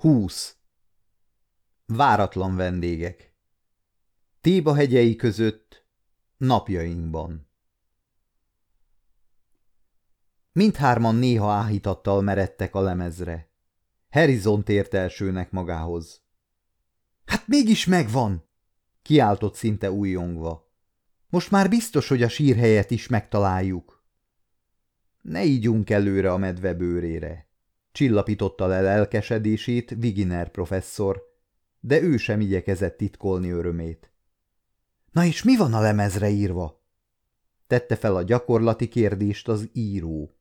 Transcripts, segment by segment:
Húsz. Váratlan vendégek. Téba hegyei között, napjainkban. Mindhárman néha áhítattal meredtek a lemezre. Harrison tért elsőnek magához. – Hát mégis megvan! – kiáltott szinte újongva. – Most már biztos, hogy a sírhelyet is megtaláljuk. – Ne ígyunk előre a medve bőrére! – csillapította le lelkesedését Viginer professzor, de ő sem igyekezett titkolni örömét. – Na és mi van a lemezre írva? – tette fel a gyakorlati kérdést az író.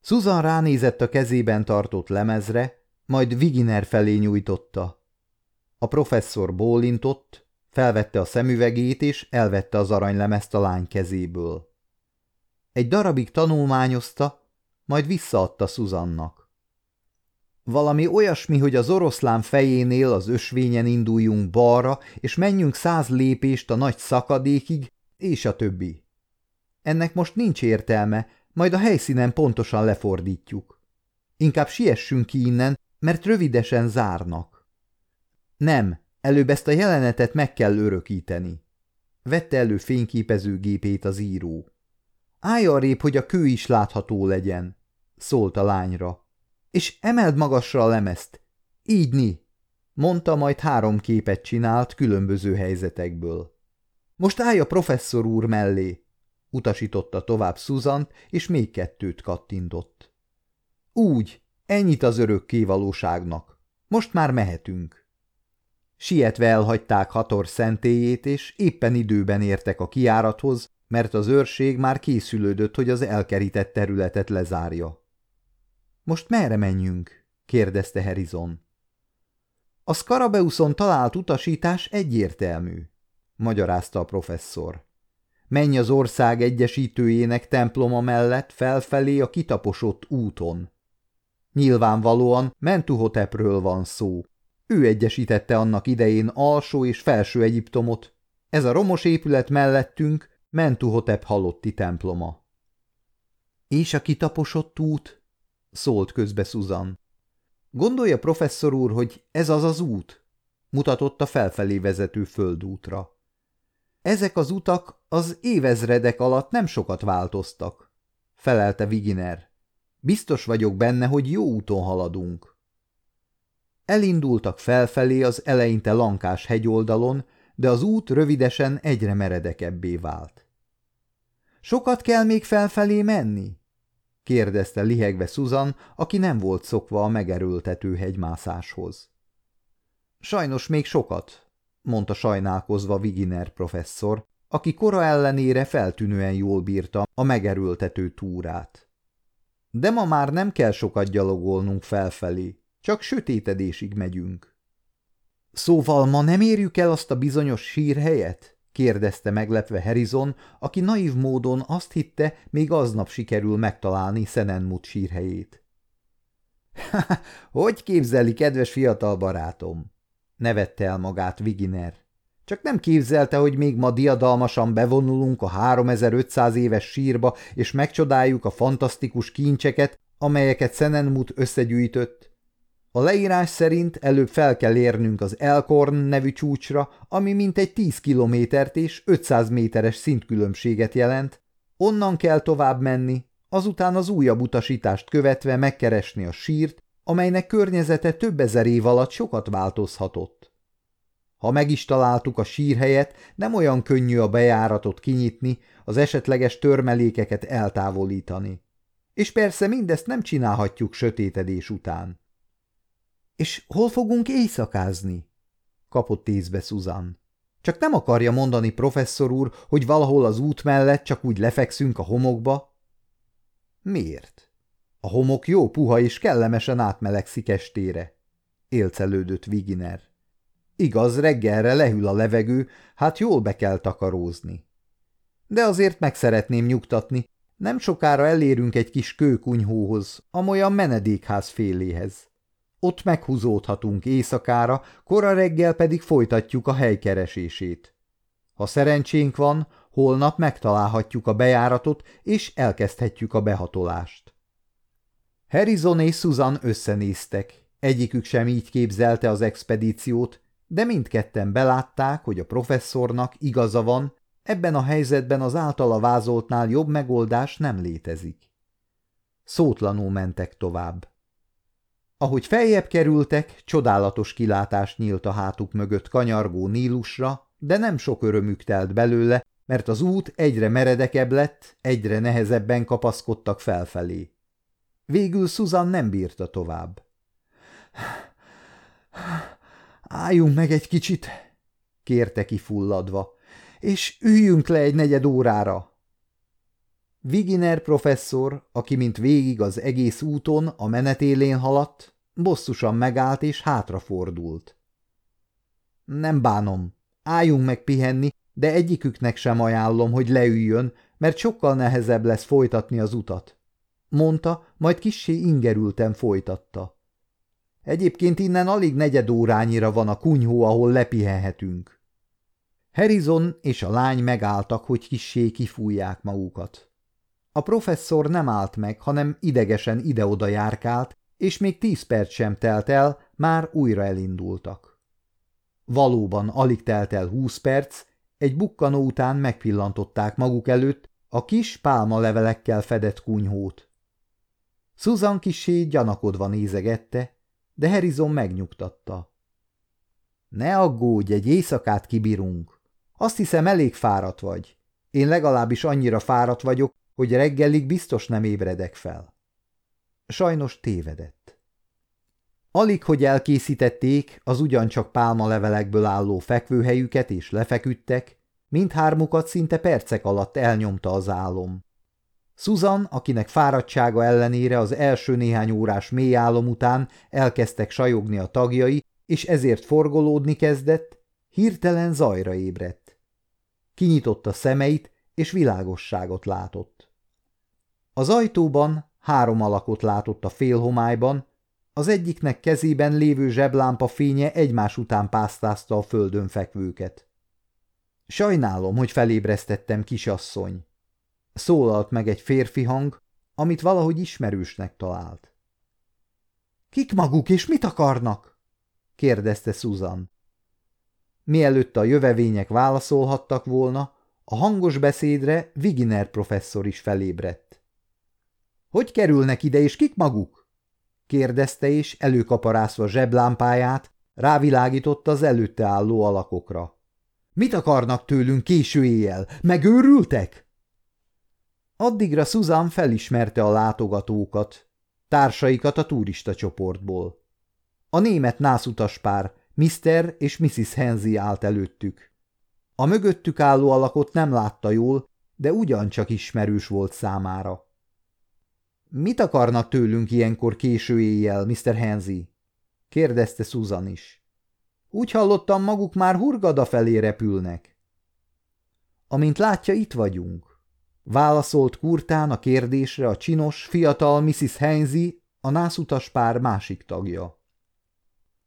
Susan ránézett a kezében tartott lemezre, majd Viginer felé nyújtotta. A professzor bólintott, felvette a szemüvegét és elvette az aranylemezt a lány kezéből. Egy darabig tanulmányozta, majd visszaadta Szuzannak. Valami olyasmi, hogy az oroszlán fejénél az ösvényen induljunk balra, és menjünk száz lépést a nagy szakadékig, és a többi. Ennek most nincs értelme, majd a helyszínen pontosan lefordítjuk. Inkább siessünk ki innen, mert rövidesen zárnak. Nem, előbb ezt a jelenetet meg kell örökíteni. Vette elő fényképezőgépét az író. Állj arrébb, hogy a kő is látható legyen, szólt a lányra. És emeld magasra a lemezt. Így ni, mondta, majd három képet csinált különböző helyzetekből. Most állj a professzor úr mellé, utasította tovább Szuzant, és még kettőt kattintott. Úgy, ennyit az örök valóságnak. Most már mehetünk. Sietve elhagyták Hator szentélyét, és éppen időben értek a kiárathoz, mert az őrség már készülődött, hogy az elkerített területet lezárja. Most merre menjünk? kérdezte Harrison. A Skarabeuszon talált utasítás egyértelmű, magyarázta a professzor. Menj az ország egyesítőjének temploma mellett felfelé a kitaposott úton. Nyilvánvalóan Mentuhotepről van szó. Ő egyesítette annak idején alsó és felső Egyiptomot. Ez a romos épület mellettünk Mentuhotep halotti temploma. És a kitaposott út? Szólt közbe Susan. Gondolja professzor úr, hogy ez az az út? mutatott a felfelé vezető földútra. Ezek az utak az évezredek alatt nem sokat változtak, felelte Viginer. Biztos vagyok benne, hogy jó úton haladunk. Elindultak felfelé az eleinte lankás hegyoldalon, de az út rövidesen egyre meredekebbé vált. Sokat kell még felfelé menni? Kérdezte lihegve Susan, aki nem volt szokva a megerőltető hegymászáshoz. Sajnos még sokat, mondta sajnálkozva Viginer professzor, aki kora ellenére feltűnően jól bírta a megerőltető túrát. De ma már nem kell sokat gyalogolnunk felfelé, csak sötétedésig megyünk. Szóval ma nem érjük el azt a bizonyos sírhelyet? Kérdezte meglepve Harrison, aki naív módon azt hitte, még aznap sikerül megtalálni Szenenmut sírhelyét. – Hogy képzeli, kedves fiatal barátom? nevette el magát Viginer. Csak nem képzelte, hogy még ma diadalmasan bevonulunk a 3500 éves sírba, és megcsodáljuk a fantasztikus kincseket, amelyeket Szenenmut összegyűjtött. A leírás szerint előbb fel kell érnünk az Elkorn nevű csúcsra, ami mintegy 10 kilométert és 500 méteres szintkülönbséget jelent. Onnan kell tovább menni, azután az újabb utasítást követve megkeresni a sírt, amelynek környezete több ezer év alatt sokat változhatott. Ha meg is találtuk a sírhelyet, nem olyan könnyű a bejáratot kinyitni, az esetleges törmelékeket eltávolítani. És persze mindezt nem csinálhatjuk sötétedés után. – És hol fogunk éjszakázni? – kapott észbe Susan. – Csak nem akarja mondani professzor úr, hogy valahol az út mellett csak úgy lefekszünk a homokba? – Miért? A homok jó puha és kellemesen átmelegszik estére. Élcelődött Viginer. Igaz, reggelre lehűl a levegő, hát jól be kell takarózni. De azért meg szeretném nyugtatni, nem sokára elérünk egy kis kőkunyhóhoz, amolyan menedékház féléhez. Ott meghúzódhatunk éjszakára, kora reggel pedig folytatjuk a helykeresését. Ha szerencsénk van, holnap megtalálhatjuk a bejáratot, és elkezdhetjük a behatolást. Harrison és Susan összenéztek, Egyikük sem így képzelte az expedíciót, de mindketten belátták, hogy a professzornak igaza van, ebben a helyzetben az általa vázoltnál jobb megoldás nem létezik. Szótlanul mentek tovább. Ahogy feljebb kerültek, csodálatos kilátás nyílt a hátuk mögött kanyargó Nílusra, de nem sok örömük telt belőle, mert az út egyre meredekebb lett, egyre nehezebben kapaszkodtak felfelé. Végül Susan nem bírta tovább. Álljunk meg egy kicsit, kérte kifulladva, és üljünk le egy negyed órára. Viginer professzor, aki mint végig az egész úton a menetélén haladt, bosszusan megállt és hátrafordult. Nem bánom, álljunk meg pihenni, de egyiküknek sem ajánlom, hogy leüljön, mert sokkal nehezebb lesz folytatni az utat. Mondta, majd kissé ingerülten folytatta. Egyébként innen alig negyed órányira van a kunyhó, ahol lepihenhetünk. Harrison és a lány megálltak, hogy kissé kifújják magukat. A professzor nem állt meg, hanem idegesen ide-oda járkált, és még tíz perc sem telt el, már újra elindultak. Valóban alig telt el húsz perc, egy bukkanó után megpillantották maguk előtt a kis pálmalevelekkel fedett kunyhót. Susan kisé gyanakodva nézegette, de Harrison megnyugtatta. Ne aggódj, egy éjszakát kibírunk. Azt hiszem, elég fáradt vagy. Én legalábbis annyira fáradt vagyok, hogy reggelig biztos nem ébredek fel. Sajnos tévedett. Alig, hogy elkészítették az ugyancsak pálmalevelekből álló fekvőhelyüket és lefeküdtek, mindhármukat szinte percek alatt elnyomta az álom. Susan, akinek fáradtsága ellenére az első néhány órás mély álom után elkezdtek sajogni a tagjai, és ezért forgolódni kezdett, hirtelen zajra ébredt. Kinyitotta szemeit, és világosságot látott. Az ajtóban három alakot látott a félhomályban, az egyiknek kezében lévő zseblámpa fénye egymás után pásztázta a földön fekvőket. Sajnálom, hogy felébresztettem, kisasszony, Szólalt meg egy férfi hang, amit valahogy ismerősnek talált. Kik maguk és mit akarnak? kérdezte Susan. Mielőtt a jövevények válaszolhattak volna, a hangos beszédre Viginer professzor is felébredt. Hogy kerülnek ide, és kik maguk? kérdezte, és előkaparászva zseblámpáját rávilágított az előtte álló alakokra. Mit akarnak tőlünk késő éjjel? Megőrültek? Addigra Susan felismerte a látogatókat, társaikat a turista csoportból. A német nászutaspár, Mr. és Mrs. Henzi állt előttük. A mögöttük álló alakot nem látta jól, de ugyancsak ismerős volt számára. – Mit akarnak tőlünk ilyenkor késő éjjel, Mr. Henzi? – kérdezte Susan is. – Úgy hallottam, maguk már hurgada felé repülnek. – Amint látja, itt vagyunk. Válaszolt kurtán a kérdésre a csinos, fiatal Mrs. Heinzi, a nászutas pár másik tagja.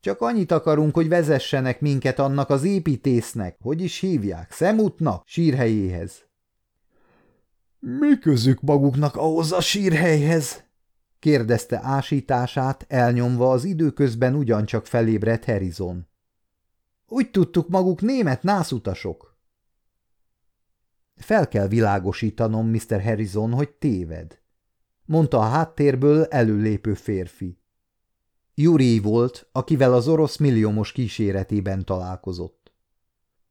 Csak annyit akarunk, hogy vezessenek minket annak az építésznek, hogy is hívják, szemútnak, sírhelyéhez. Mi közük maguknak ahhoz a sírhelyhez? kérdezte ásítását, elnyomva az időközben ugyancsak felébredt Harrison. Úgy tudtuk maguk német nászutasok. Fel kell világosítanom, Mr. Harrison, hogy téved, mondta a háttérből előlépő férfi. Juri volt, akivel az orosz milliómos kíséretében találkozott.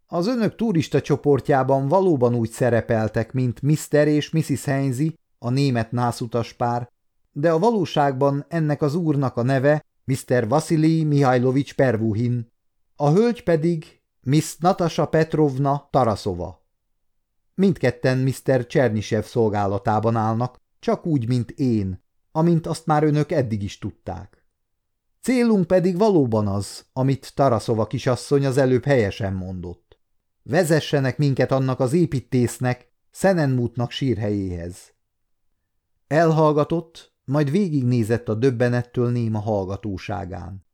Az önök turista csoportjában valóban úgy szerepeltek, mint Mr. és Mrs. Heinzi, a német nászutas pár, de a valóságban ennek az úrnak a neve Mr. Vasili Mihajlovics Pervuhin, a hölgy pedig Miss Natasha Petrovna Tarasova. Mindketten Mr. Csernisev szolgálatában állnak, csak úgy, mint én, amint azt már önök eddig is tudták. Célunk pedig valóban az, amit Taraszova kisasszony az előbb helyesen mondott. Vezessenek minket annak az építésznek, Szenenmútnak sírhelyéhez. Elhallgatott, majd végignézett a döbbenettől néma hallgatóságán.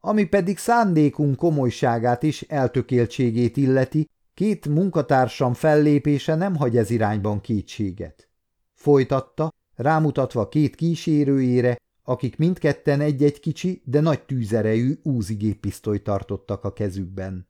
Ami pedig szándékunk komolyságát és eltökéltségét illeti, Két munkatársam fellépése nem hagy ez irányban kétséget. Folytatta, rámutatva két kísérőjére, akik mindketten egy-egy kicsi, de nagy tűzerejű úzi géppisztoly tartottak a kezükben.